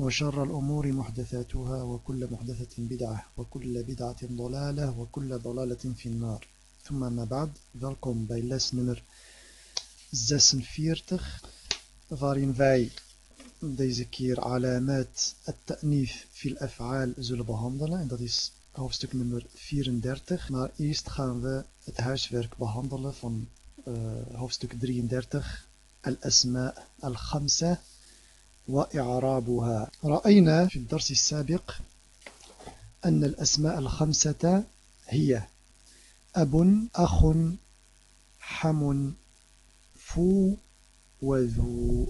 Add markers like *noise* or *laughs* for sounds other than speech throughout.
وشر الأمور محدثاتها وكل محدثة بدعة وكل بدعة ضلالة وكل ضلالة في النار. ثم ما بعد ذلكم bij les nummer zesenveertig waarin we deze keer علامات التأنيث في الأفعال zullen behandelen en dit is hoofdstuk nummer 34, maar eerst gaan we het huiswerk behandelen van uh, hoofdstuk 33, al-asma al-khamsa. وإعرابها. رأينا في الدرس السابق أن الأسماء الخمسة هي أب أخ حم فو وذو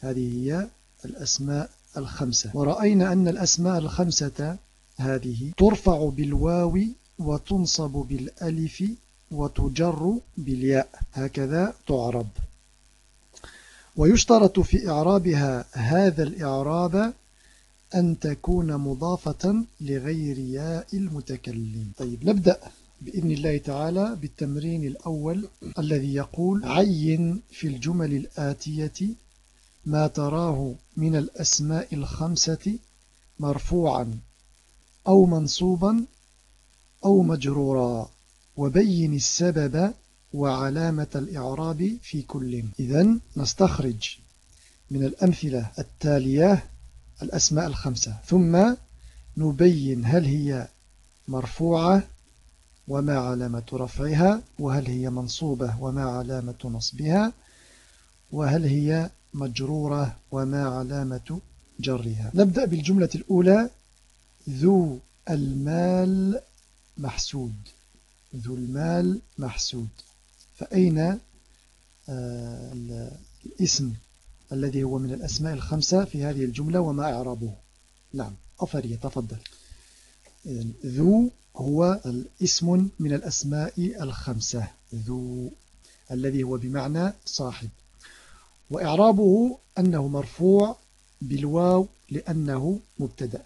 هذه هي الأسماء الخمسة. ورأينا أن الأسماء الخمسة هذه ترفع بالواو وتنصب بالألف وتجر بالياء. هكذا تعرب. ويشترط في إعرابها هذا الإعراب أن تكون مضافة لغير ياء المتكلم. طيب نبدأ بإذن الله تعالى بالتمرين الأول الذي يقول عين في الجمل الآتية ما تراه من الأسماء الخمسة مرفوعا أو منصوبا أو مجرورا وبين السبب وعلامة الإعراب في كل إذن نستخرج من الأمثلة التالية الأسماء الخمسة. ثم نبين هل هي مرفوعة وما علامة رفعها وهل هي منصوبة وما علامة نصبها وهل هي مجرورة وما علامة جرها. نبدأ بالجملة الأولى ذو المال محسود. ذو المال محسود. فأين آه، الاسم الذي هو من الأسماء الخمسة في هذه الجملة وما إعرابه؟ نعم. أفري تفضل. ذو هو الاسم من الأسماء الخمسة. ذو الذي هو بمعنى صاحب. وإعرابه أنه مرفوع بالواو لأنه مبتدأ.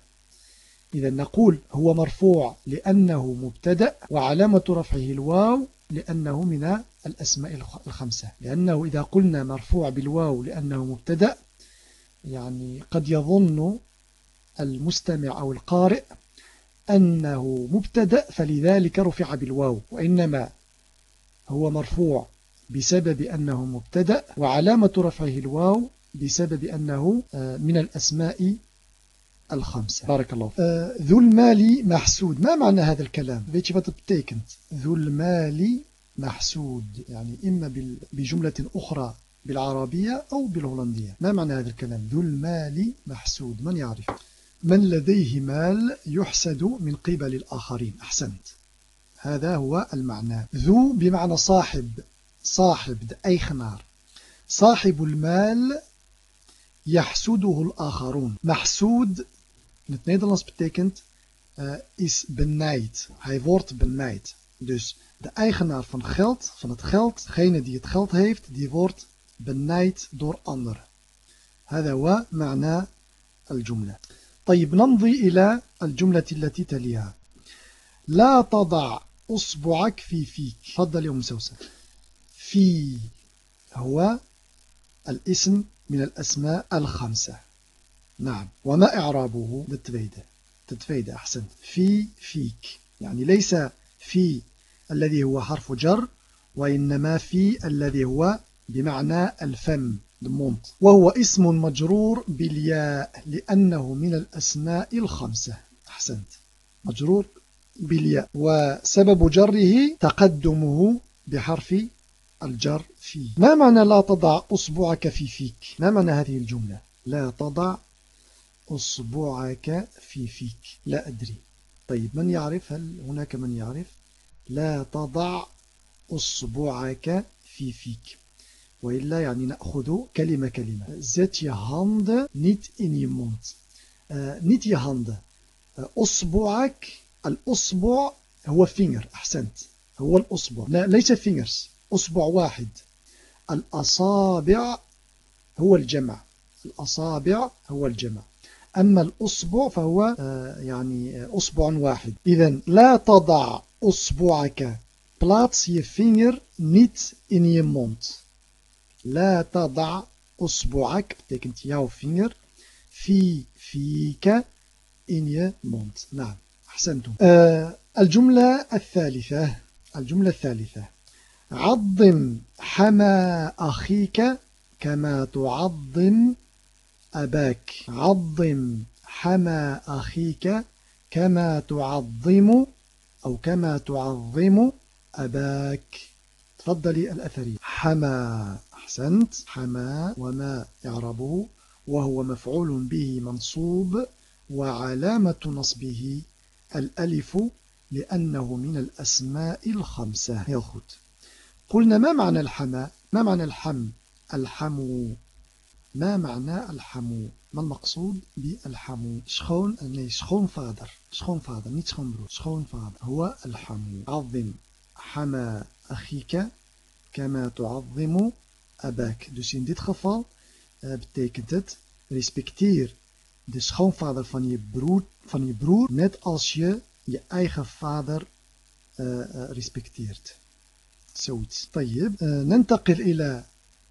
إذا نقول هو مرفوع لأنه مبتدأ وعلامة رفعه الواو لأنه من الأسماء الخمسة. لأنه إذا قلنا مرفوع بالواو لأنه مبتدأ يعني قد يظن المستمع أو القارئ أنه مبتدأ فلذلك رفع بالواو. وإنما هو مرفوع بسبب أنه مبتدأ وعلامة رفعه الواو بسبب أنه آه، من الأسماء الخمسة. بارك الله آه، ذو المال محسود. ما معنى هذا الكلام؟ ذو المال محسود يعني إما بجملة أخرى بالعربية أو بالهولندية. ما معنى هذا الكلام؟ ذو المال محسود. من يعرف؟ من لديه مال يحسد من قبل الآخرين. أحسنت. هذا هو المعنى. ذو بمعنى صاحب. صاحب de eigenaar صاحب المال يحسده الآخرون. محسود in het Nederlands betekent uh, is wordt benijd. Dus de eigenaar van geld, van het geld, degene die het geld heeft, die wordt benijd door anderen. هذا هو معنى الجملة طيب نمضي إلى الجملة التي تليها. لا تضع أصبعك في فيك. تفضل يا أم سوسة. في هو الاسم من الأسماء الخمسة. نعم. وما إعرابه؟ بالتفيدة تتفيدة أحسن في فيك. يعني ليس في الذي هو حرف جر وإنما في الذي هو بمعنى الفم المونت وهو اسم مجرور بالياء لأنه من الأسماء الخمسة. أحسنت. مجرور بالياء. وسبب جره تقدمه بحرف الجر في. ما معنى لا تضع أصبعك في فيك؟ ما معنى هذه الجملة؟ لا تضع أصبعك في فيك. لا أدري. طيب من يعرف؟ هل هناك من يعرف؟ لا تضع أصبعك في فيك. وإلا يعني نأخذ كلمة كلمة. Zet je handen niet in je mond uh, niet uh, أصبعك الأصبع هو vinger أحسنت. هو الأصبع. لا ليس vingers أصبع واحد. الأصابع هو الجمع. الأصابع هو الجمع. أما الأصبع فهو آه، يعني أصبع واحد. إذا لا تضع أصبعك plaats je vinger niet in je mond لا تضع أصبعك betekent jouw vinger في فيك in je mond نعم أحسنتم. آه الجملة الثالثة الجملة الثالثة. عظم حما أخيك كما تعظم أباك عظم حما أخيك كما تعظم أو كما تعظم أباك. تفضلي الأثري. حما أحسنت. حما وما يعربه وهو مفعول به منصوب وعلامة نصبه الألف لأنه من الأسماء الخمسة. goed قلنا ما معنى الحما؟ ما معنى الحم؟ الحمو. ما معنى الحمو؟ ما المقصود بالحمو؟ شخون يعني شخون فادر شخون فادر مش شخون برو شخون فادر هو الحمو. عظم. حما أخيك كما تعظم أباك. dus in dit geval betekent het respecteer de آه، schoonvader van je broer, van je broer, net als je je eigen vader respecteert. zoiets. طيب آه، ننتقل إلى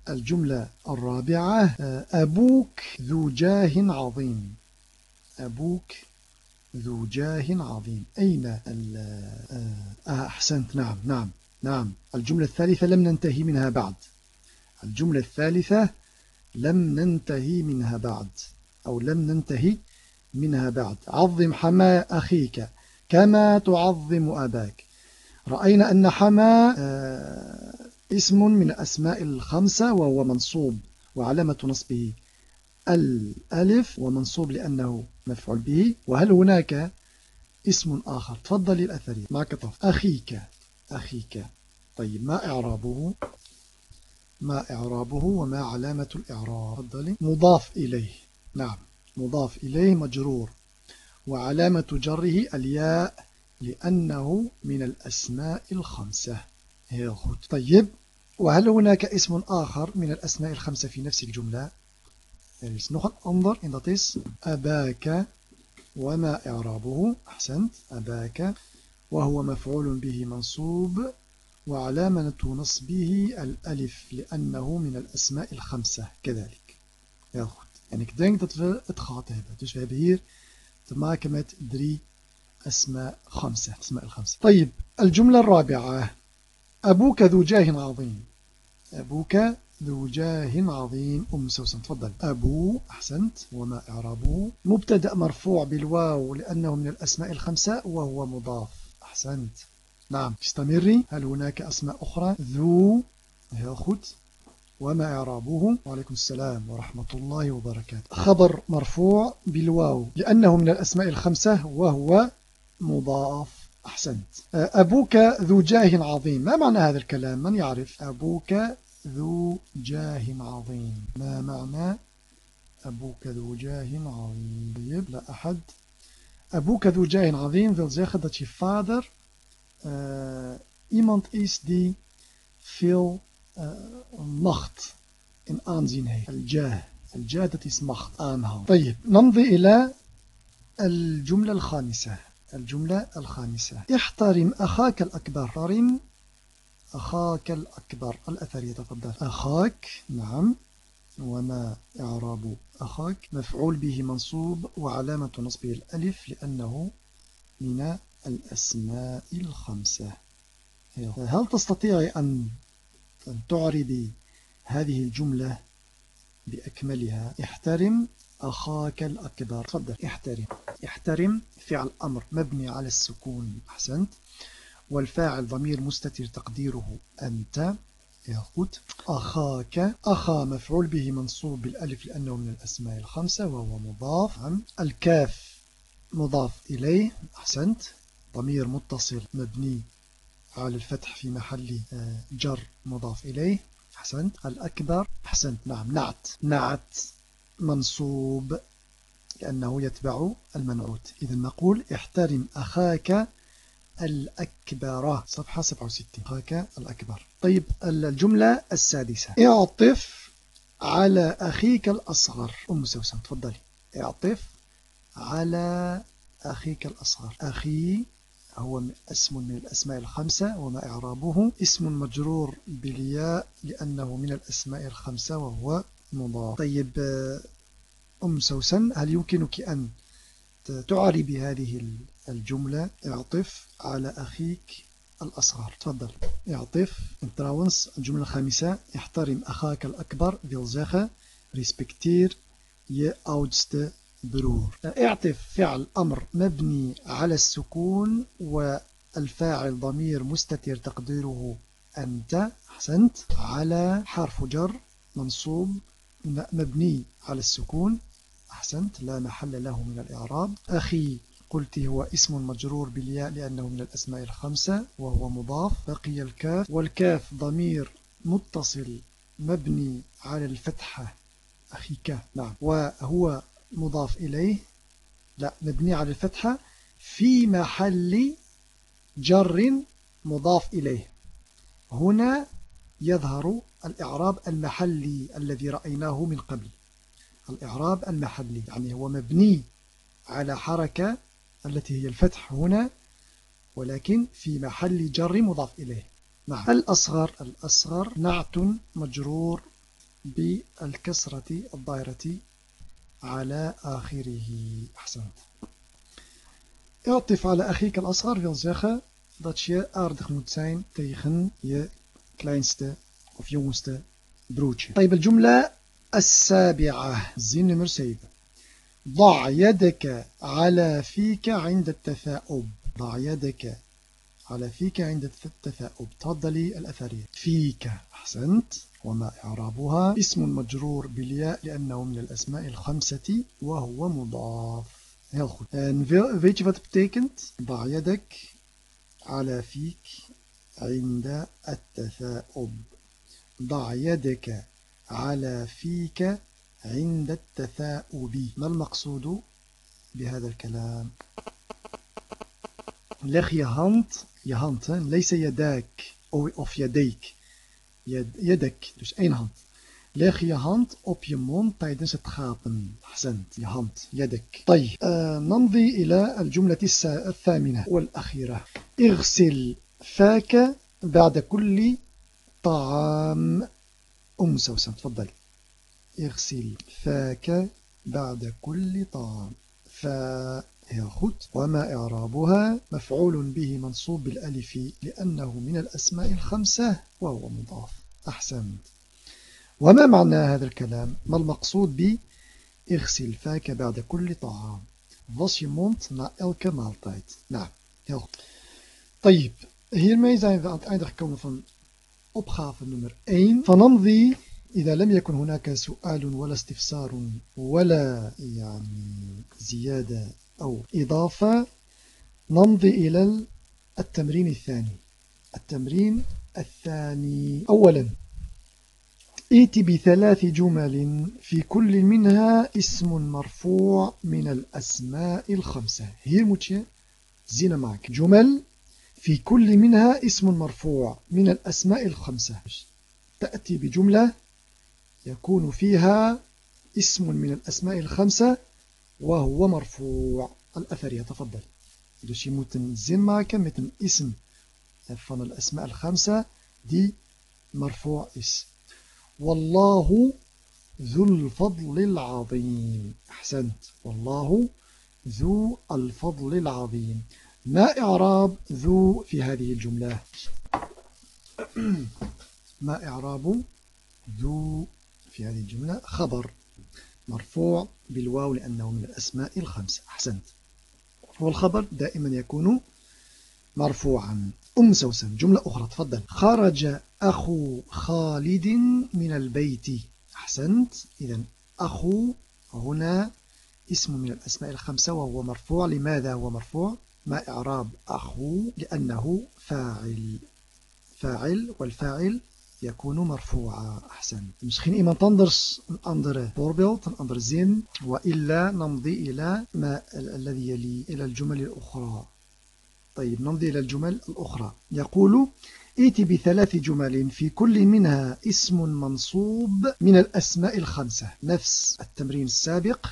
الجملة الرابعة أبوك ذو جاه عظيم. أبوك ذو جاه عظيم. أين أحسنت. نعم نعم نعم. الجملة الثالثة لم ننتهي منها بعد. الجملة الثالثة لم ننتهي منها بعد أو لم ننتهي منها بعد. عظم حما أخيك كما تعظم أباك. رأينا أن حما اسم من أسماء الخمسة وهو منصوب وعلامة نصبه الألف ومنصوب لأنه مفعول به. وهل هناك اسم آخر؟ تفضل الأثري. معك طف أخيك. أخيك. طيب ما إعرابه؟ ما إعرابه وما علامة الإعراب؟ تفضلي. مضاف إليه. نعم مضاف إليه مجرور. وعلامة جره الياء لأنه من الأسماء الخمسة. Heel طيب وهل هناك اسم آخر من الأسماء الخمسة في نفس الجملة؟ Er is nog een أباك وما إعرابه. أحسنت. أباك وهو مفعول به منصوب وعلامة نصبه الألف لأنه من الأسماء الخمسة. كذلك. Heel goed. En ik denk dat we het gehad hebben. Dus أسماء خمسة. أسماء الخمسة. طيب الجملة الرابعة. أبوك ذو جاه عظيم. أبوك ذو جاه عظيم. أم سوسن تفضل. أبو أحسنت وما إعرابه مبتدأ مرفوع بالواو لأنه من الأسماء الخمسة وهو مضاف. أحسنت. نعم. استمري. هل هناك أسماء أخرى؟ ذو heel goed وما إعرابه. وعليكم السلام ورحمة الله وبركاته. خبر مرفوع بالواو لأنه من الأسماء الخمسة وهو مضاف. أحسنت. أبوك ذو جاه عظيم. ما معنى هذا الكلام؟ من يعرف؟ أبوك ذو جاه عظيم. ما معنى أبوك ذو جاه عظيم؟ طيب لا أحد. أبوك ذو جاه عظيم wil zeggen dat je vader uh, iemand is die veel uh, macht. En aanzien heeft. Al-jah. Al-jah dat is macht. Aanhouden. طيب نمضي إلى الجملة الخامسة. الجملة الخامسة. احترم أخاك الأكبر. احترم أخاك الأكبر. الأثر يتفضل. أخاك نعم. وما إعراب أخاك. مفعول به منصوب وعلامة نصبه الألف لأنه من الأسماء الخمسة. هل تستطيع أن تعربي هذه الجملة بأكملها؟ احترم أخاك الأكبر. تفضل. احترم. احترم. فعل أمر مبني على السكون. أحسنت. والفاعل ضمير مستتر تقديره أنت. يا أخاك. أخا مفعول به منصوب بالألف لأنه من الأسماء الخمسة وهو مضاف. عن الكاف مضاف إليه. أحسنت. ضمير متصل مبني على الفتح في محل آه، جر مضاف إليه. أحسنت. الأكبر. أحسنت. نعم. نعت. نعت. منصوب لأنه يتبع المنعوت. إذا نقول احترم أخاك الأكبر. صفحة 67 أخاك الأكبر. طيب الجملة السادسة. اعطف على أخيك الأصغر. أم سوسن تفضلي. اعطف على أخيك الأصغر. أخي هو اسم من الأسماء الخمسة وما إعرابه. اسم مجرور بالياء لأنه من الأسماء الخمسة وهو مضاف. طيب أم سوسن هل يمكنك أن تعربي هذه الجملة؟ اعطف على أخيك الأصغر. تفضل. اعطف. trouwens الجملة الخامسة. احترم أخاك الأكبر. wil zeggen respecteer oudste broer اعطف. فعل أمر مبني على السكون والفاعل ضمير مستتر تقديره أنت. أحسنت. على حرف جر. منصوب. مبني على السكون. أحسنت. لا محل له من الإعراب. أخي قلت هو اسم مجرور بالياء لأنه من الأسماء الخمسة وهو مضاف. بقي الكاف. والكاف ضمير متصل مبني على الفتحة. أخيك نعم. وهو مضاف إليه. لا مبني على الفتحة في محل جر مضاف إليه. هنا يظهر الإعراب المحلي الذي رأيناه من قبل. الإعراب المحلي يعني هو مبني على حركة التي هي الفتح هنا ولكن في محل جر مضاف إليه. نعم. الأصغر الأصغر نعت مجرور بالكسرة الظاهرة على آخره. أحسنت. اعطف على أخيك الأصغر wil zeggen dat je aardig moet zijn tegen je kleinste of jongste broertje. طيب الجملة السابعة. زين نمر 7 ضع يدك على فيك عند التثاؤب. ضع يدك على فيك عند التثاؤب. تفضلي الأثرية. فيك. أحسنت. وما إعرابها. اسم مجرور بالياء لأنه من الأسماء الخمسة وهو مضاف. heel goed en weet je wat betekent ضع يدك على فيك عند التثاؤب. ضع يدك على فيك عند التثاؤب. ما المقصود بهذا الكلام؟ je hand hè? ليس يداك of يديك. يدك. dus één hand leg je hand op je mond tijdens het gapen حسنت je hand يدك. طيب نمضي إلى الجملة الثامنة والأخيرة. اغسل فاك بعد كل طعام أم سوسن تفضلي. اغسل فاك بعد كل طعام. فا heel goed وما إعرابها مفعول به منصوب بالألف لأنه من الأسماء الخمسة وهو مضاف. أحسنت. وما معنى هذا الكلام؟ ما المقصود ب اغسل فاك بعد كل طعام؟ Was je mond na heel goed طيب hiermee zijn we aan het gekomen van opgave nummer 1 فنمضي. إذا لم يكن هناك سؤال ولا استفسار ولا يعني زيادة أو إضافة نمضي إلى التمرين الثاني. التمرين الثاني. أولا ائت بثلاث جمل في كل منها اسم مرفوع من الأسماء الخمسة. هي moet زين معك. جمل في كل منها اسم مرفوع من الأسماء الخمسة تأتي بجملة يكون فيها اسم من الأسماء الخمسة وهو مرفوع الأثر يتفضل Dus je moet een zin maken met asma al-khamsa die marfu' is. Wallahu dhul fadlil azim. Ahsant. Wallahu ذو الفضل العظيم ما إعراب ذو في هذه الجملة؟ *clears throat* ما إعراب ذو في هذه الجملة؟ خبر مرفوع بالواو لأنه من الأسماء الخمسة. أحسنت. والخبر دائما يكون مرفوعا. أم سوسن جملة أخرى تفضل. خرج أخو خالد من البيت. أحسنت. إذا أخو هنا اسم من الأسماء الخمسة وهو مرفوع. لماذا هو مرفوع؟ ما إعراب أخو لأنه فاعل. فاعل والفاعل يكون مرفوعا. أحسن. misschien iemand anders een andere voorbeeld zin وإلا نمضي إلى ما الذي يلي إلى الجمل الأخرى. طيب نمضي إلى الجمل الأخرى. يقول ائت بثلاث جمل في كل منها اسم منصوب من الأسماء الخمسة. نفس التمرين السابق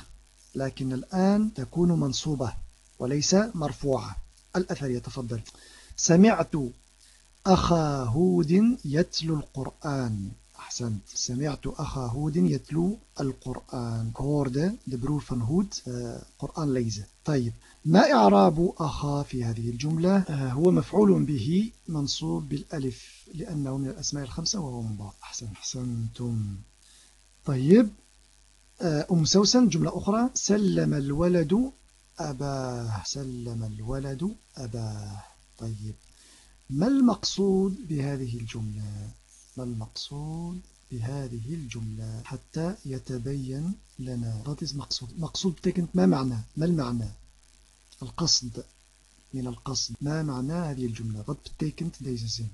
لكن الآن تكون منصوبة. وليس مرفوعة. الأثر يتفضل. سمعت أخا هود يتلو القرآن. أحسنت. سمعت أخا هود يتلو القرآن. هورد دبرور فان هود قرآن ليزة. طيب ما إعراب أخا في هذه الجملة؟ آه، هو مفعول به منصوب بالألف لأنه من الأسماء الخمسة وهو مضاف. أحسن أحسنتم. طيب آه، أم سوسن جملة أخرى. سلم الولد أباه سلم الولد. أباه طيب. ما المقصود بهذه الجملة؟ ما المقصود بهذه الجملة؟ حتى يتبين لنا. Wat is مقصود؟ مقصود betekent ما معنى ما المعنى؟ القصد من القصد. ما معنى هذه الجملة؟ Wat betekent deze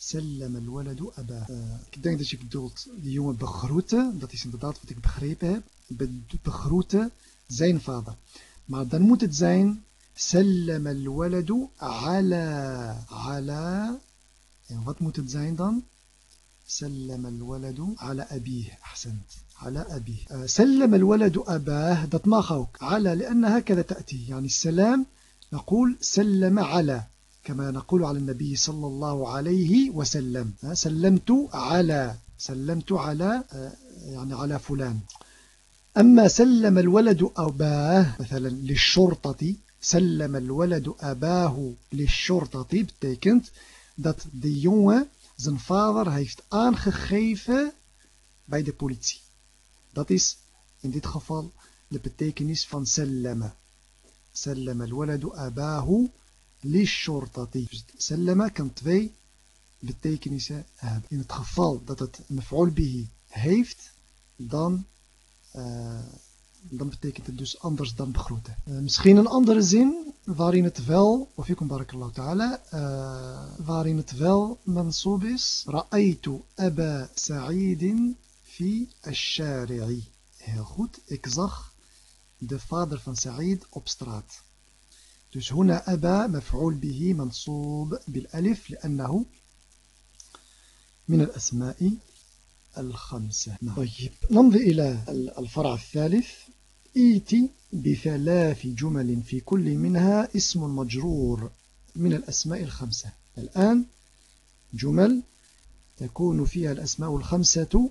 سلم الولد أباه ik denk dat je bedoelt die jongen begroeten dat is inderdaad wat ik begrepen heb maar dan moet het zijn سلم الولد على على en wat moet het zijn dan سلم الولد على أبيه أبيه. سلم الولد أباه dat mag ook على لأن هكذا تأتي. يعني السلام نقول سلم على كما نقول على النبي صلى الله عليه وسلم. سلمت على سلمت على يعني على فلان. أما سلم الولد أباه مثلا للشرطة سلم الولد أباه للشرطة betekent dat de jongen zijn vader heeft aangegeven bij de politie. Dat is in dit geval de betekenis van sallama. Sallama al-waladu abahu lishortati. Dus sallama kan twee betekenissen hebben. In het geval dat het maf'ul bihi heeft, dan uh, Eh, dan betekent het dus anders dan begroeten. Eh, misschien een andere zin waarin het wel, of yukum barakallahu ta'ala, eh, waarin het wel mansoob is. Ra'aytu Aba Sa'idin fi al-Shari'i. Heel goed, ik zag de vader van Sa'id op straat. Dus huna Aba maf'ul bihi mansoob bil alif, li'annahu min al-asma'i الخمسة. طيب. نمضي إلى الفرع الثالث. إيتي بثلاث جمل في كل منها اسم مجرور من الأسماء الخمسة. الآن جمل تكون فيها الأسماء الخمسة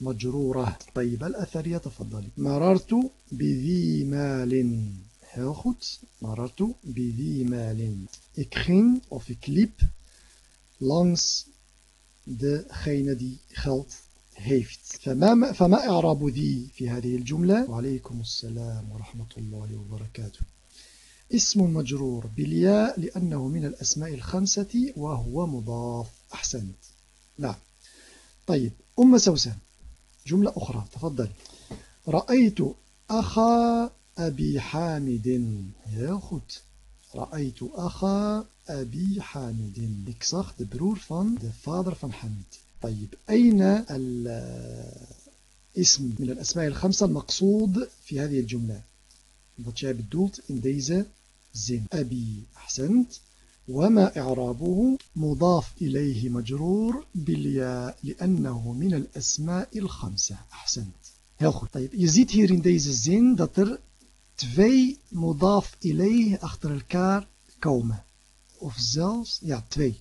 مجرورة. طيب الأثر يتفضل. مررت بذي مال. goed مررت بذي مال. ik ging of ik liep die geld heeft. فما, فما إعراب ذي في هذه الجملة؟ وعليكم السلام ورحمة الله وبركاته. اسم مجرور بالياء لأنه من الأسماء الخمسة وهو مضاف. أحسنت. نعم. طيب أم سوسن. جملة أخرى تفضل. رأيت أخا أبي حامد. يا خد رأيت أخا أبي حامد. Ik zag de broer vader van Hamid. طيب أين الاسم من الأسماء الخمسة المقصود في هذه الجملة؟ وات شاب إن ديزا زين. أبي أحسنت. وما إعرابه؟ مضاف إليه مجرور بالياء لأنه من الأسماء الخمسة. أحسنت. ja heel goed طيب je ziet hier in deze zin. dat er twee مضاف إليه achter elkaar komen. of zelfs ja twee.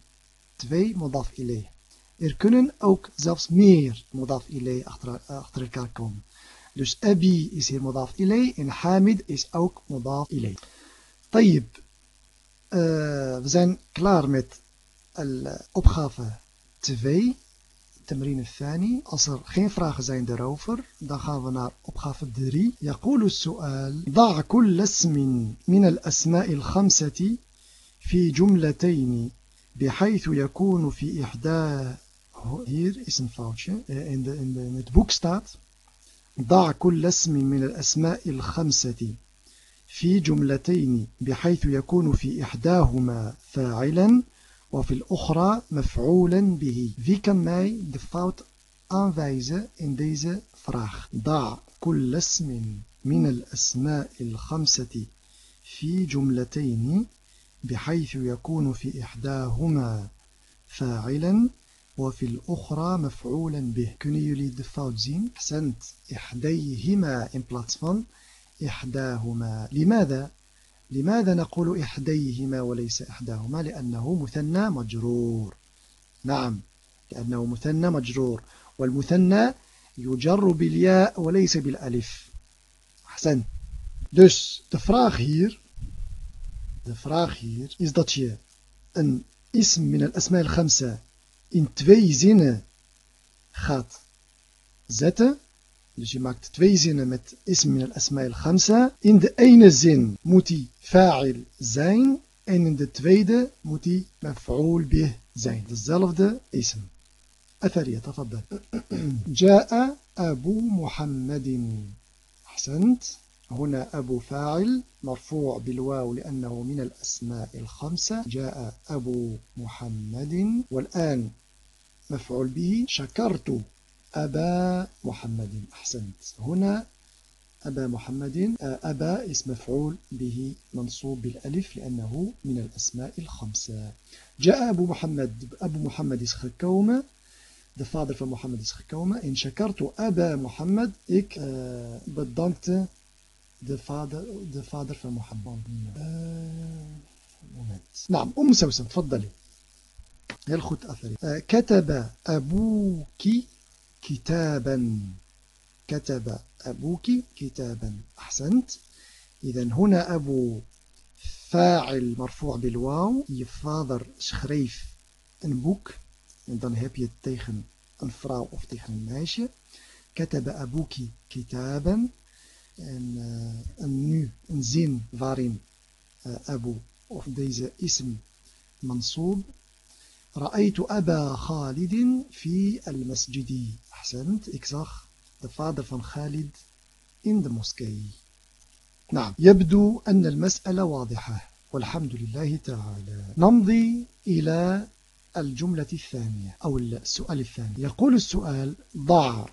twee مضاف إليه. Er kunnen ook zelfs meer مضاف إليه achter, achter elkaar komen. Dus Abi is hier modaf ilay en Hamid is ook modaf ilay. Tayyib. Uh, we zijn klaar met opgave 2. تمرين الثاني als er geen vragen zijn daarover dan gaan we naar opgave 3 يقول السؤال ضع كل اسم من الأسماء الخمسة في جملتين بحيث يكون في إحدى hier is een foutje. In, de, in, de, in het boek staat ضع كل اسم من الأسماء الخمسة في جملتين بحيث يكون في إحداهما فاعلا وفي الأخرى مفعولا به Wie kan mij de fout aanwijzen in deze vraag? ضع كل اسم من الأسماء الخمسة في جملتين بحيث يكون في إحداهما فاعلا وفي الأخرى مفعولا به. Kunnen jullie de fout? أحسنت. إحديهما in plaats إحداهما. لماذا؟ لماذا نقول إحديهما وليس إحداهما؟ لأنه مثنى مجرور. نعم. لأنه مثنى مجرور. والمثنى يجر بالياء وليس بالألف. أحسن Dus de vraag hier, de vraag hier is dat je een ism in twee zinnen gaat zetten Dus je maakt twee zinnen met ism min al-asma al-khamsa. In de ene zin moet hij fa'il zijn en in de tweede moet hij maf'ul bih zijn. Dezelfde ism. أثرية تفضل جاء أبو محمد أحسنت هنا أبو فاعل مرفوع بالواو لأنه من الأسماء الخمسة. جاء أبو محمد والآن مفعول به شكرت أبا محمد. أحسنت. هنا أبا محمد. أبا اسم مفعول به منصوب بالألف لأنه من الأسماء الخمسة. جاء أبو محمد. أبو محمد is gekomen de vader van Mohammed is gekomen en shakartu Aba Mohammed ik uh, bedankte de vader, de vader van Mohammed uh, moment نعم أم سوسن تفضلي heel goed أثري uh, كتب أبوك كتابا كتب أبوك كتابا أحسنت إذا هنا أبو فاعل مرفوع بالواو je vader schreef een boek en dan heb je het tegen een vrouw of tegen een meisje كتب أبوك كتابا en, uh, en nu een zin waarin uh, Abu of deze ism mansoob رأيت أبا خالد في المسجد. أحسنت. ik zag de vader van Khalid in de moskee نعم. يبدو أن المسألة واضحة والحمد لله تعالى. نمضي إلى الجملة الثانية أو السؤال الثاني. يقول السؤال ضع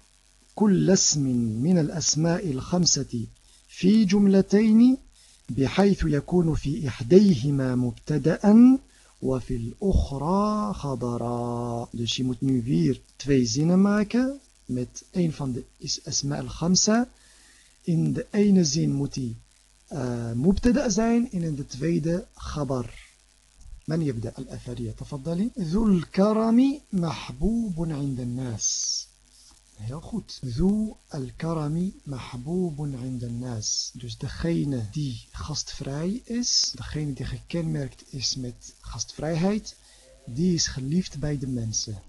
كل اسم من الأسماء الخمسة في جملتين بحيث يكون في إحديهما مبتدأ وفي الأخرى خبرا Dus je moet nu weer twee zinnen maken met een van de asma al-khamsa. In de ene zin. من يبدأ الأثرية تفضلي ذو الكرم محبوب عند الناس Heel goed. Zu al-karami mahbubun inda nas. Dus degene die gastvrij is, degene die gekenmerkt is met gastvrijheid, die is geliefd bij de mensen.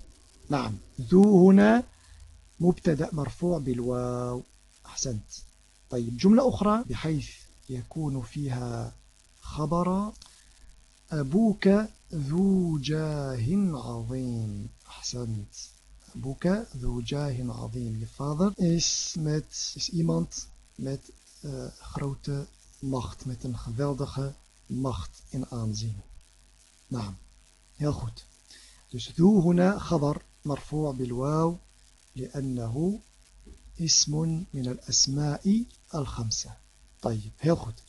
نعم ذو هنا مبتدأ مرفوع بالواو أحسنت طيب جملة أخرى بحيث يكون فيها خبر أبوك ذو جاه عظيم أحسنت boeken, ذو جاه عظيم. Je vader is, met, is iemand met uh, grote macht, met een geweldige macht in aanzien. Nou, heel goed. Dus ذو هنا خبر مرفوع بالواو لأنه اسم من الأسماء الخمسة طيب heel goed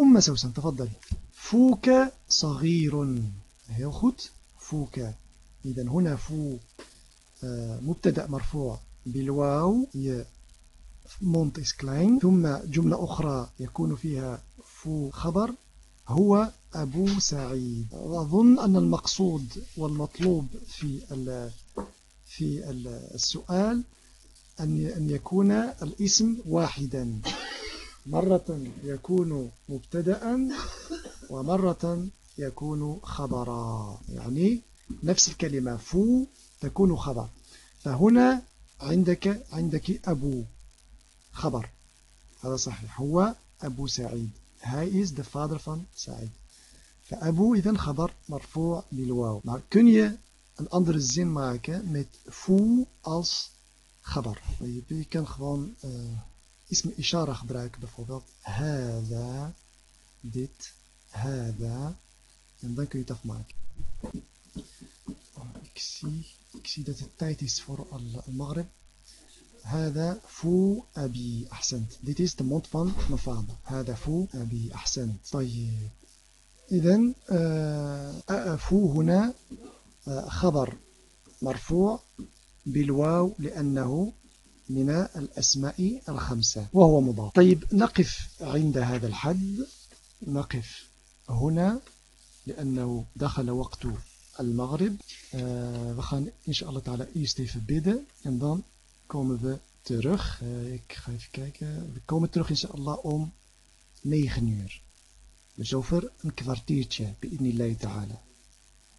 أم سوسن تفضلي فوك صغير heel goed فوك إذا هنا فو مبتدأ مرفوع بالواو mond is ثم جملة أخرى يكون فيها فو خبر هو أبو سعيد. أظن أن المقصود والمطلوب في في السؤال أن أن يكون الاسم واحدا. مرة يكون مبتدأ ومرة يكون خبرا. يعني نفس الكلمة فو تكون خبر. فهنا عندك عندك أبو خبر. هذا صحيح. هو أبو سعيد. هاي is the father from سعيد. فأبو إذا خبر مرفوع بالواو. ما كنية الأندر الزين معك مت فو als خبر. طيب كان خبر آه، اسم إشارة خبرك بفضل. هذا ديت هذا. عندك يتفمعك اكسي tijd is voor al-Maghrib. هذا فو أبي أحسنت. Dit is de mond van mijn هذا فو أبي أحسنت. طيب. إذن فو هنا خبر مرفوع بالواو لأنه من الأسماء الخمسة وهو مضاف. طيب نقف عند هذا الحد. نقف هنا لأنه دخل وقت المغرب uh, we gaan inshallah ta'ala eerst even bidden en dan komen we terug. Uh, ik ga even kijken. We komen terug inshallah om 9 uur. Dus over een kwartiertje. Bi'idnillahi ta'ala.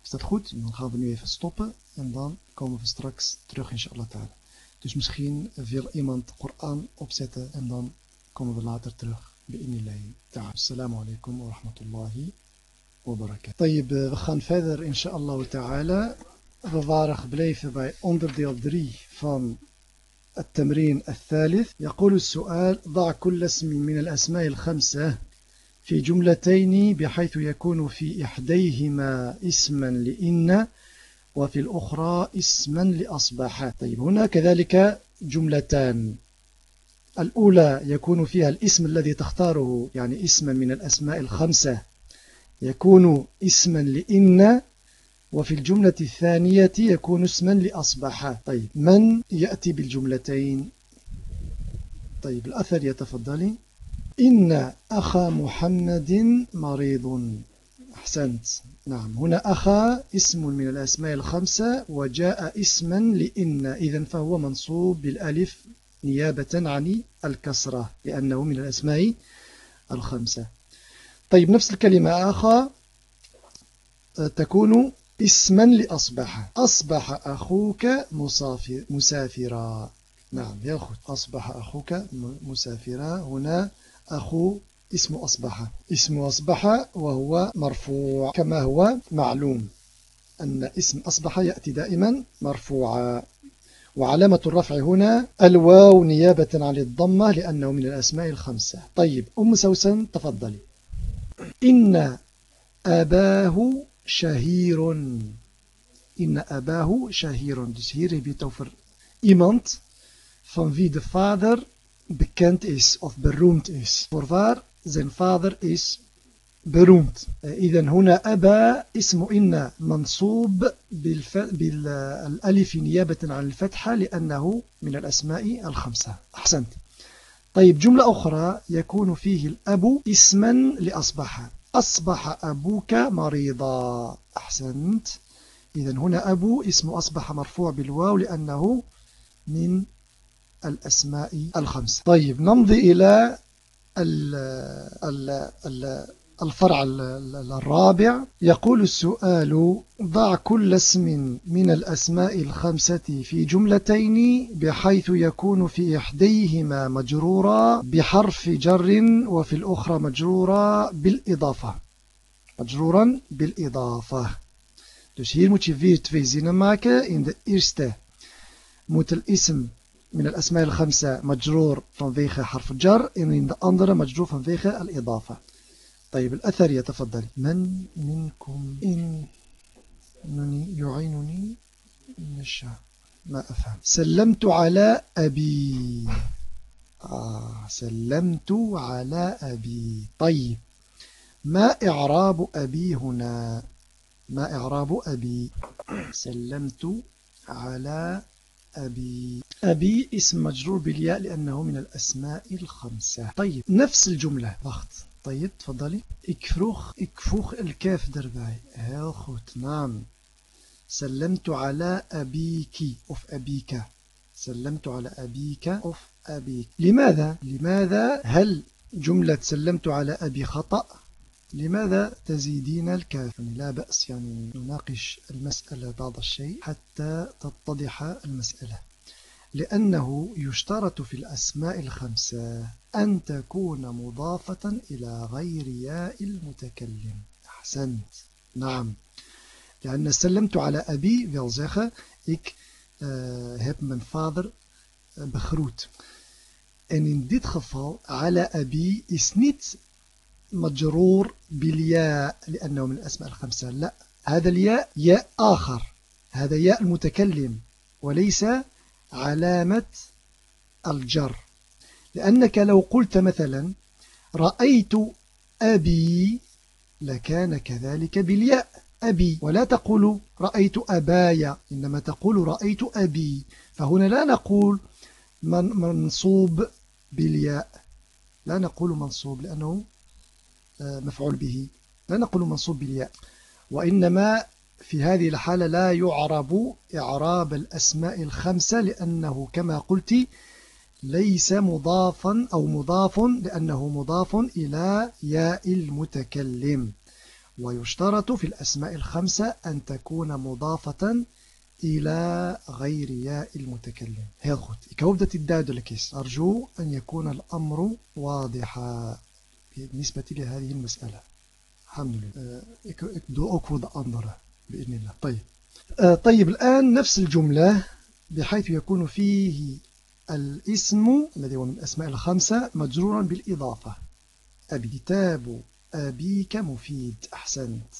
Is dat goed? Dan gaan we nu even stoppen. En dan komen we straks terug inshallah ta'ala. Dus misschien wil iemand Koran opzetten. En dan komen we later terug. Bi'idnillahi ta'ala. Assalamu alaikum wa rahmatullahi wa Barakatuh. طيب, we gaan verder inshallah ta'ala. We waren gebleven bij onderdeel 3 van التمرين الثالث يقول السؤال ضع كل اسم من الأسماء الخمسة في جملتين بحيث يكون في إحديهما اسما لإن وفي الأخرى اسما لأصبح طيب هنا كذلك جملتان الأولى يكون فيها الاسم الذي تختاره يعني اسما من الأسماء الخمسة يكون اسما لإن وفي الجملة الثانية يكون اسما لأصبح. طيب من يأتي بالجملتين؟ طيب الأثر يتفضلي إن أخا محمد مريض. أحسنت. نعم هنا أخا اسم من الأسماء الخمسة وجاء اسما لإن. إذن فهو منصوب بالألف نيابة عن الكسرة لأنه من الأسماء الخمسة. طيب نفس الكلمة أخا تكون اسما لأصبح. أصبح أخوك مسافر مسافرا. نعم ياخذ أصبح أخوك مسافرا. هنا أخو اسم أصبح. اسم أصبح وهو مرفوع كما هو معلوم أن اسم أصبح يأتي دائما مرفوعا. وعلامة الرفع هنا الواو نيابة عن الضمة لأنه من الأسماء الخمسة. طيب أم سوسن تفضلي. إن أباه شهير إن أباه شهير dus hier heb je het over iemand van wie de vader bekend is of beroemd is. Voorwaar, zijn vader is beroemd. إذا هنا أبا اسم إن منصوب بالألف نيابة عن الفتحة لأنه من الأسماء الخمسة أحسنت طيب جملة أخرى يكون فيه الأب اسما لأصبح. أصبح أبوك مريضا. أحسنت. إذا هنا أبو اسم أصبح مرفوع بالواو لأنه من الأسماء الخمسة. طيب نمضي إلى ال ال ال الفرع الرابع يقول السؤال ضع كل اسم من الأسماء الخمسة في جملتين بحيث يكون في إحديهما مجرورا بحرف جر وفي الأخرى مجرورا بالإضافة. مجرورا بالإضافة. Dus hier moet je weer twee zinnen maken. In de eerste moet het ism من الأسماء الخمسة مجرور vanwege حرف الجر en in de andere مجرور vanwege الإضافة. طيب الأثر يتفضل. من منكم إنني يعينني؟ نشا ما أفهم. سلمت على أبي. آه سلمت على أبي. طيب ما إعراب أبي هنا؟ ما إعراب أبي؟ سلمت على أبي. أبي اسم مجرور بالياء لأنه من الأسماء الخمسة. طيب نفس الجملة. ضغط. طيب تفضلي. ik voeg الكاف erbij heel goed naam سلمت على أبيك. of أبيك. سلمت على أبيك. of أبيك. لماذا؟ لماذا هل جملة سلمت على أبي خطأ؟ لماذا تزيدين الكاف؟ يعني لا بأس يعني نناقش المسألة بعض الشيء حتى تتضح المسألة. لأنه يشترط في الأسماء الخمسة. أن تكون مضافة إلى غير ياء المتكلم. أحسنت. نعم. لأن سلمت على أبي uh, heb mijn vader uh, begroet en in dit geval على أبي niet مجرور بالياء لأنه من الأسماء الخمسة. لا هذا الياء ياء آخر. هذا ياء المتكلم وليس علامة الجر. لأنك لو قلت مثلا رأيت أبي لكان كذلك بالياء. أبي ولا تقول رأيت أبايا إنما تقول رأيت أبي. فهنا لا نقول من منصوب بالياء. لا نقول منصوب لأنه آه، مفعول به. لا نقول منصوب بالياء. وإنما في هذه الحالة لا يعرب إعراب الأسماء الخمسة لأنه كما قلت ليس مضافا أو مضاف لأنه مضاف إلى ياء المتكلم. ويشترط في الأسماء الخمسة أن تكون مضافة إلى غير ياء المتكلم. Heel goed ik hoop أرجو أن يكون الأمر واضحا بالنسبة لهذه المسألة. الحمد لله. Ik, ik doe بإذن الله. طيب. طيب الآن نفس الجملة بحيث يكون فيه الاسم الذي هو من الأسماء الخمسة مجرورا بالإضافة. أبي كتاب أبيك مفيد. أحسنت.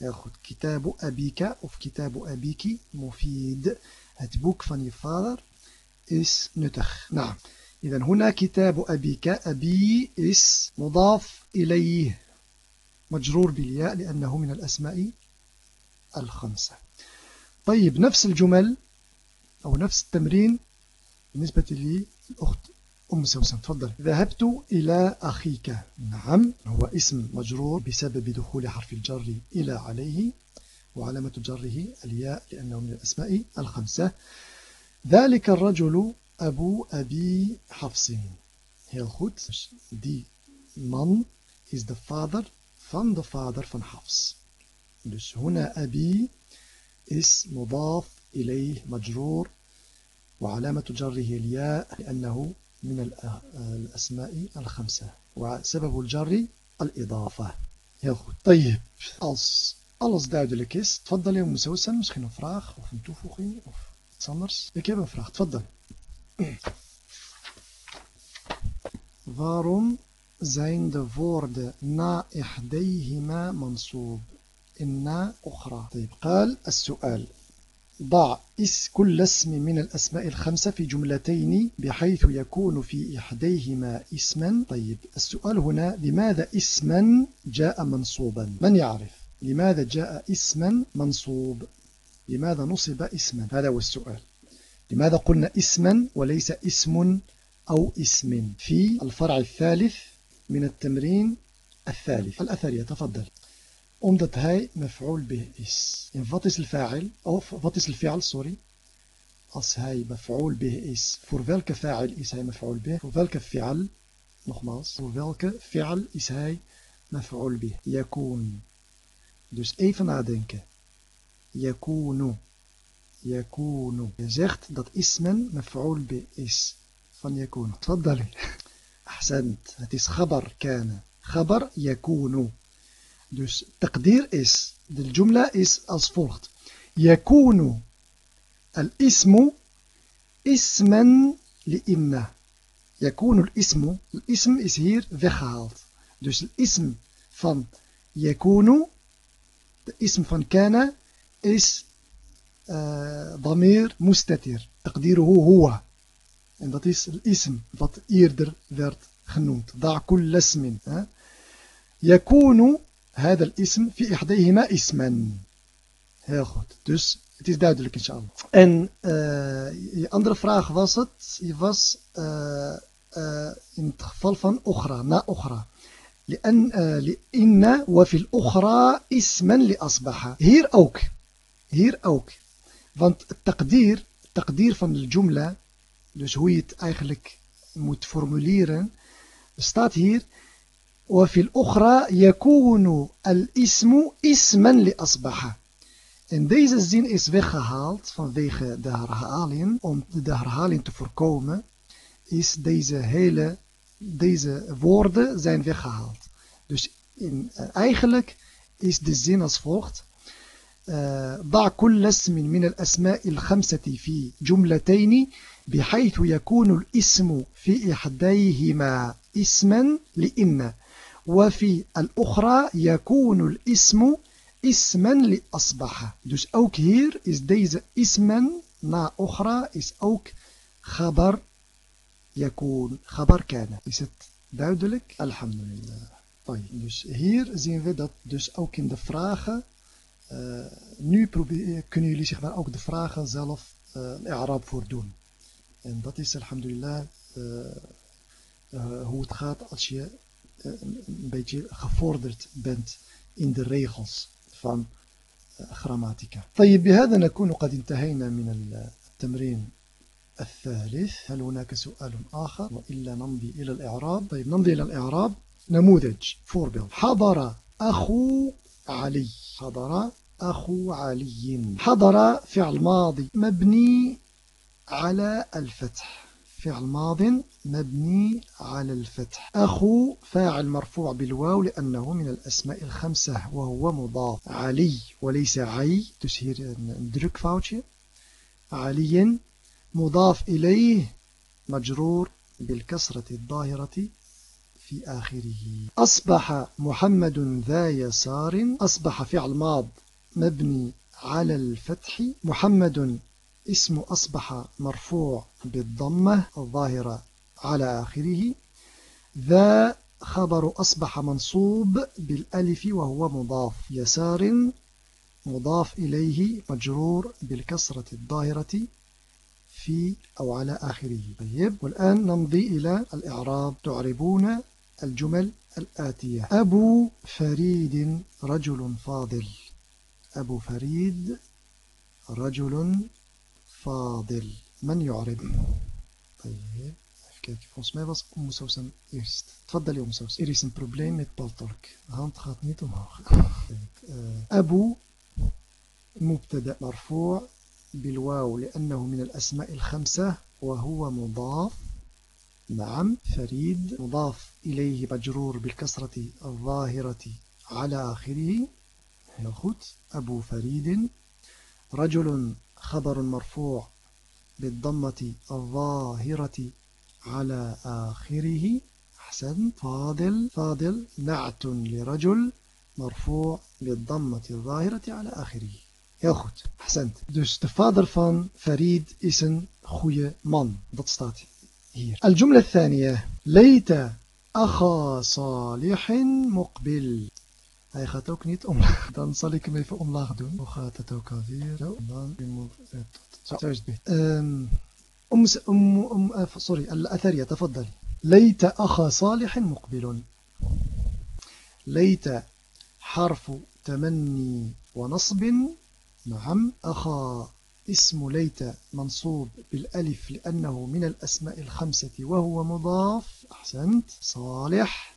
ياخد كتاب أبيك أو كتاب أبيك مفيد. het boek van je is nuttig نعم. إذا هنا كتاب أبيك أبي is مضاف إليه. مجرور بالياء لأنه من الأسماء الخمسة. طيب نفس الجمل أو نفس التمرين بالنسبة للأخت أم سوسن تفضل. ذهبت إلى أخيك. نعم هو اسم مجرور بسبب دخول حرف الجر إلى عليه وعلامة جره الياء لأنه من الأسماء الخمسة. ذلك الرجل أبو أبي حفص. Heel goed die man is vader van de vader van Hafs. Dus هنا أبي is مضاف إليه مجرور وعلامة جره الياء لأنه من الأسماء الخمسة وسبب الجر الإضافة heel goed طيب als alles duidelijk is تفضل يا مسوسن misschien een vraag of een toevoeging of iets anders ik heb een vraag تفضل waarom zijn de woorden na إحديهما منصوب إن أخرى طيب قال السؤال ضع إس كل اسم من الأسماء الخمسة في جملتين بحيث يكون في إحديهما اسما. طيب السؤال هنا لماذا اسما جاء منصوبا؟ من يعرف؟ لماذا جاء اسما منصوب؟ لماذا نصب اسما؟ هذا هو السؤال. لماذا قلنا اسما وليس اسم أو اسم؟ في الفرع الثالث من التمرين الثالث. الأثرية تفضل. Omdat hij maf'ul bih is. En wat is al-fa'il? Of wat is al-fi'al, sorry? Als hij maf'ul bih is, voor welke fa'il is hij maf'ul bih? Voor welke fi'al? Nogmaals, voor welke fi'al is hij maf'ul bih? Yakoon. Dus even nadenken. Yakoonu. Yakoonu. Je zegt dat ismen maf'ul bih is. Van yakoonu. Tfaddali. Ahsend. Het is khabar kana. Khabar yakoonu. Dus taqdir is, de jumla is als volgt. Yakunu al-ismu isman li-inna. Yakunu al-ismu, al-ism is hier weggehaald. Dus al-ism van yakunu, de ism van kana, is uh, damir mustatir. Taqdiruhu huwa. En dat is al-ism wat eerder werd genoemd. Da'kul lasmin. Yakunu هذا الاسم في إحديهما اسما heel goed dus het is duidelijk inshallah en uh, je andere vraag was het je was uh, uh, in het geval van أخرى na أخرى لأن لإن وفي الأخرى اسما لأصبح hier ook hier ook want het taqdir taqdir van de jumla dus hoe je het eigenlijk moet formuleren staat hier وفي الأخرى يكون الاسم اسما لأصبح En deze zin is weggehaald vanwege de herhaling. Om de herhaling te voorkomen is deze hele, deze woorden zijn weggehaald. Dus in, uh, eigenlijk is de zin als volgt. ضع كل اسم من الأسماء الخمسة في جملتين بحيث يكون الاسم في إحديهما اسما لإن وفي الأخرى يكون الاسم اسما لأصبح. دوس أوك هير إز ديز اسما نا أخرى إس أوك خبر يكون خبر كان. إز duidelijk? الحمد لله طيب دوس هير زين في دات دوس أوك إن دفراغة نو probeer كن يلي سيخ أوك دفراغة زلف الإعراب فوردون إن دات الحمد لله هو تخاط أشياء een beetje gevorderd bent in de regels van grammatica. طيب بهذا نكون قد انتهينا من التمرين الثالث. هل هناك سؤال آخر؟ وإلا نمضي إلى الإعراب. طيب نمضي إلى الإعراب. نموذج فوربيل. حضر أخو علي. حضر أخو علي. حضر فعل ماضي مبني على الفتح. فعل ماض مبني على الفتح. أخو فاعل مرفوع بالواو لأنه من الأسماء الخمسة وهو مضاف. علي وليس عي. تسهير ندرك فاوتشي علي مضاف إليه. مجرور بالكسرة الظاهرة في آخره. أصبح محمد ذا يسار. أصبح فعل ماض مبني على الفتح. محمد اسم أصبح مرفوع بالضمة الظاهرة على آخره. ذا خبر أصبح منصوب بالألف وهو مضاف يسار مضاف إليه مجرور بالكسرة الظاهرة في أو على آخره. طيب والآن نمضي إلى الإعراب. تعربون الجمل الآتية. أبو فريد رجل فاضل. أبو فريد رجل فاضل من يعرب طيب Kijk, volgens mij was Omme Sousan eerst. تفضل يا Sousan. Er is een probleem met Paltalk. De hand gaat niet omhoog. أبو مبتدأ مرفوع بالواو لأنه من الأسماء الخمسة وهو مضاف نعم فريد مضاف إليه مجرور بالكسرة الظاهرة على heel goed أبو فريد رجل خبر مرفوع بالضمة الظاهرة على آخره أحسن فاضل فاضل نعت لرجل مرفوع بالضمة الظاهرة على آخره Heel goed, accent. Dus de vader van Farid is een goede man. Dat staat hier. الجملة الثانية ليت أخا صالح مقبل Hij gaat ook niet omlaag. Dan zal ik hem even omlaag doen. Hoe gaat het ook alweer? Zo, dan zo. Zo is het beter. أم أم أم sorry الأثرية تفضلي ليت أخا صالح مقبل ليت حرف تمني ونصب نعم أخا اسم ليت منصوب بالألف لأنه من الأسماء الخمسة وهو مضاف أحسنت صالح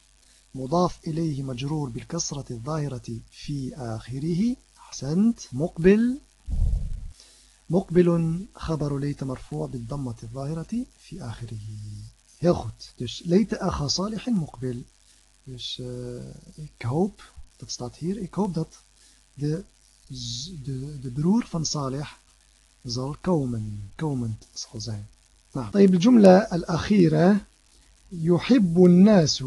مضاف إليه مجرور بالكسرة الظاهرة في آخره. أحسنت مقبل. مقبل خبر ليت مرفوع بالضمة الظاهرة في آخره. Ja goed. Dus ليت أخا صالح مقبل. دش كهوب تتستعد هير إكهوب دات de, de, de صالح zal komen komen komen, zijn طيب الجملة الأخيرة. يحب الناس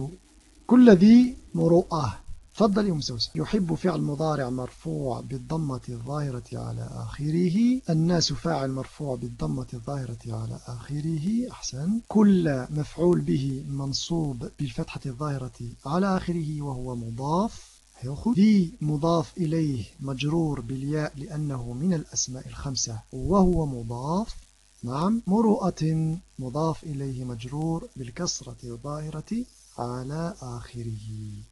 كل ذي مروءة. تفضل يا مسوسة يحب فعل مضارع مرفوع بالضمة الظاهرة على آخره. الناس فاعل مرفوع بالضمة الظاهرة على آخره. أحسن. كل مفعول به منصوب بالفتحة الظاهرة على آخره وهو مضاف. ذي مضاف إليه مجرور بالياء لأنه من الأسماء الخمسة وهو مضاف. نعم. مروءة مضاف إليه مجرور بالكسرة الظاهرة. على آخره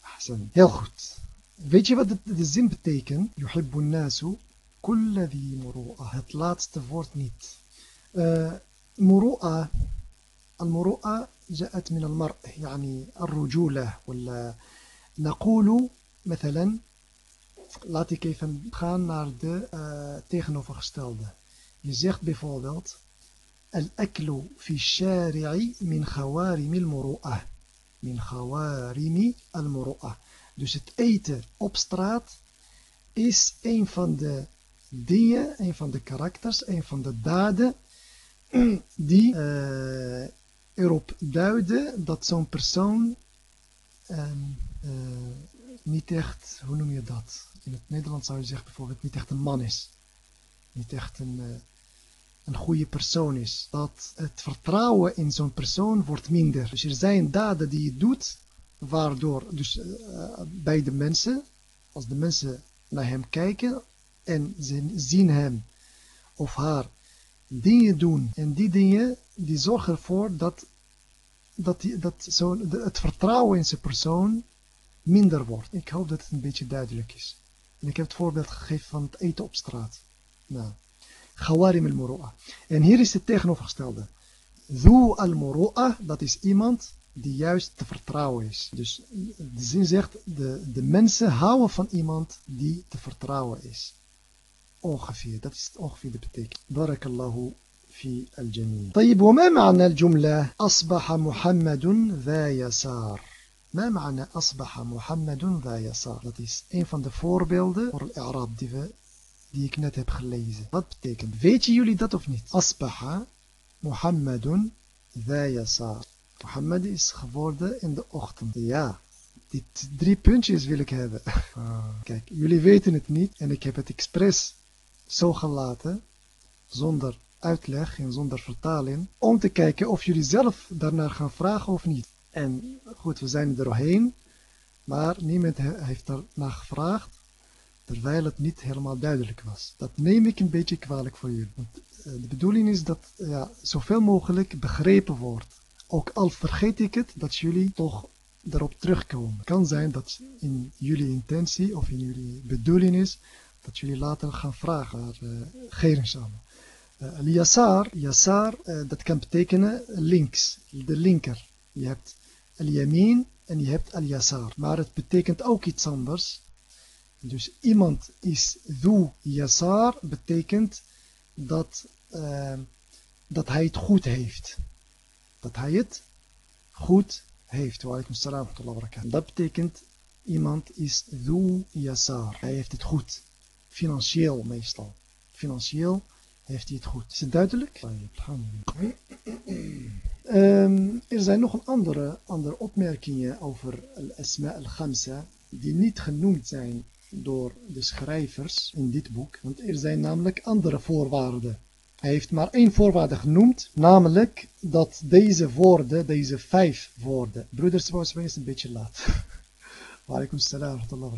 أحسن heel goed weet je wat de, de zin betekent يحب الناس كل ذي مروءة het laatste woord niet uh, مروءة المروءة جاءت من المرء يعني الرجولة ولا نقول مثلا laat ik even gaan naar de uh, tegenovergestelde je zegt bijvoorbeeld الأكل في الشارع من خوارم المروءة min khawarimi al-muru'ah. Dus het eten op straat is een van de dingen, een van de karakters, een van de daden *clears throat* die uh, erop duiden dat zo'n persoon uh, uh, niet echt, hoe noem je dat? in het Nederlands zou je zeggen bijvoorbeeld niet echt een man is. Niet echt een, uh, een goede persoon is. Dat het vertrouwen in zo'n persoon wordt minder. Dus er zijn daden die je doet, waardoor dus uh, bij de mensen, als de mensen naar hem kijken en ze zien hem of haar dingen doen. En die dingen die zorgen ervoor dat, dat, die, dat zo, het vertrouwen in zijn persoon minder wordt. Ik hoop dat het een beetje duidelijk is. En ik heb het voorbeeld gegeven van het eten op straat. Nou, Ghawarim al-Muru'a. En hier is het tegenovergestelde. Dhu al-Muru'a, dat is iemand die juist te vertrouwen is. Dus de zin zegt, de, de mensen houden van iemand die te vertrouwen is. ongeveer dat is ongeveer de betekenis barakallahu في الجميع طيب وما معنى الجملة أصبح محمد ذا يسار ما معنى أصبح محمد ذا يسار dat is een van de voorbeelden voor الإعراب die, we, die ik net heb gelezen. Wat betekent? Weet jullie dat of niet? Asbaha Muhammadun Dhayasar. Mohammed is geworden in de ochtend. Ja, die drie puntjes wil ik hebben. Ah. Kijk, jullie weten het niet en ik heb het expres zo gelaten, zonder uitleg en zonder vertaling, om te kijken of jullie zelf daarnaar gaan vragen of niet. En goed, we zijn er doorheen, maar niemand heeft daarna gevraagd terwijl het niet helemaal duidelijk was. Dat neem ik een beetje kwalijk voor jullie. Want eh, de bedoeling is dat ja, zoveel mogelijk begrepen wordt. Ook al vergeet ik het, dat jullie toch erop terugkomen. Het kan zijn dat in jullie intentie of in jullie bedoeling is dat jullie later gaan vragen naar uh, Gerensamen. Al-Yassar, Yassar, uh, dat kan betekenen links, de linker. Je hebt al-Yamin en je hebt al-Yassar. Maar het betekent ook iets anders. Dus iemand is dhu Yassar, betekent dat, uh, dat hij het goed heeft. Dat hij het goed heeft. Dat betekent iemand is dhu Yassar. Hij heeft het goed. Financieel meestal. Financieel heeft hij het goed. Is het duidelijk? Um, er zijn nog een andere, andere opmerkingen over al-asma al-khamsa die niet genoemd zijn door de schrijvers in dit boek. Want er zijn namelijk andere voorwaarden. Hij heeft maar één voorwaarde genoemd, namelijk dat deze woorden, deze vijf woorden... Broeders, was is een beetje laat. Walaikum salam wa.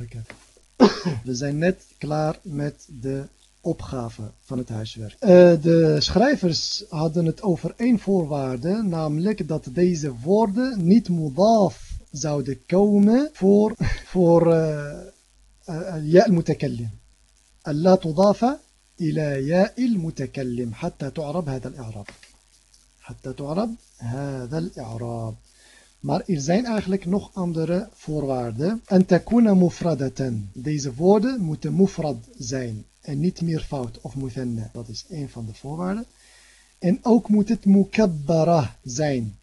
We zijn net klaar met de opgave van het huiswerk. Uh, de schrijvers hadden het over één voorwaarde, namelijk dat deze woorden niet mudaf zouden komen voor, *laughs* voor ja المتكلم ألا تضاف إلى ياء المتكلم حتى تعرب هذا الإعراب حتى تعرب هذا الإعراب Maar er zijn eigenlijk nog andere voorwaarden. En takuna mufradatan. Deze woorden moeten mufrad zijn. En niet meer fout of muthanna. Dat is een van de voorwaarden. En ook moet het mukabbara zijn.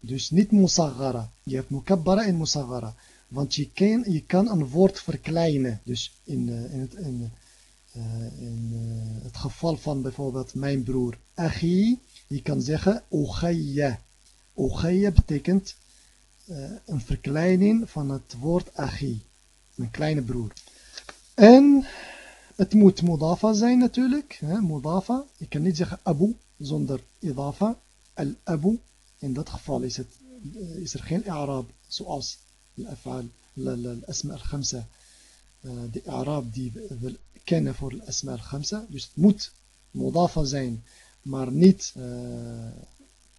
Dus niet musaghara. Je hebt mukabbara en musaghara. Want je kan, je kan een woord verkleinen. Dus in, uh, in, het, in, uh, in uh, het geval van bijvoorbeeld mijn broer Achi. Je kan zeggen Ughayya. Ughayya betekent een verkleining van het woord Achi. Mijn kleine broer. En het moet مضافة zijn natuurlijk. Hè, مضافة. Ik kan niet zeggen أبو zonder إضافة. الأبو. In dat geval is, het, is er geen إعراب zoals الأفعال الأسماء الخمسة. الإعراب die kan voor الأسماء الخمسة. Dus het moet مضافة zijn. Maar niet ah,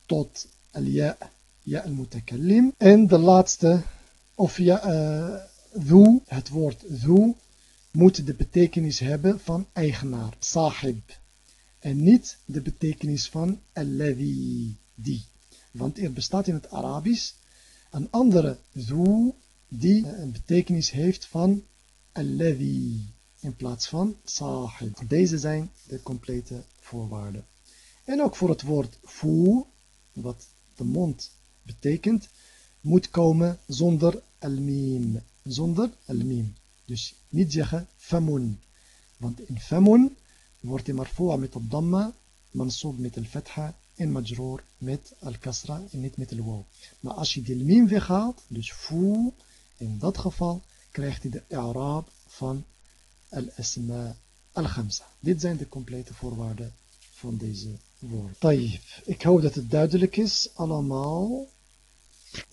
tot الياء ياء المتكلم. en de laatste أوف ياء ذو هات وورد ذو. موت دي بتكنيس هابي فان أيخنار. صاحب. إن نيت دي بتكنيس فان الذي دي. Want اير bestaat in het Arabisch een andere dhu die een betekenis heeft van alladhi in plaats van sahib. Deze zijn de complete voorwaarden. En ook voor het woord fu, wat de mond betekent, moet komen zonder al-mim. Zonder al-mim. Dus niet zeggen famun. Want in famun wordt hij marfu'a met de damma, mansoob met al-fatha en majroor met al-kasra en niet met al-waw. Maar als je de mim weghaalt, dus fu, in dat geval krijgt hij de i'raab van al-asma al-khamsa. Dit zijn de complete voorwaarden van deze woorden. Tayyip. Ik hoop dat het duidelijk is allemaal.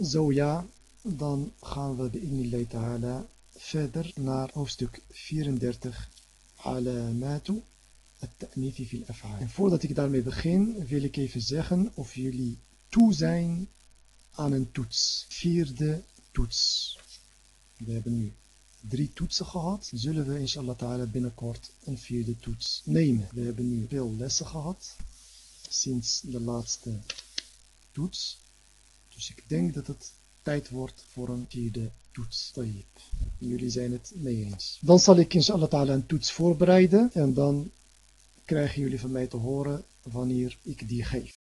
Zo ja, dan gaan we de ta'ala verder naar hoofdstuk 34. Alamatu En voordat ik daarmee begin, wil ik even zeggen of jullie toe zijn aan een toets. Vierde toets. We hebben nu drie toetsen gehad. Zullen we inshallah ta'ala binnenkort een vierde toets nemen. We hebben nu veel lessen gehad. Sinds de laatste toets. Dus ik denk dat het tijd wordt voor een vierde toets. Jullie zijn het mee eens. Dan zal ik inshallah ta'ala een toets voorbereiden. En dan krijgen jullie van mij te horen wanneer ik die geef.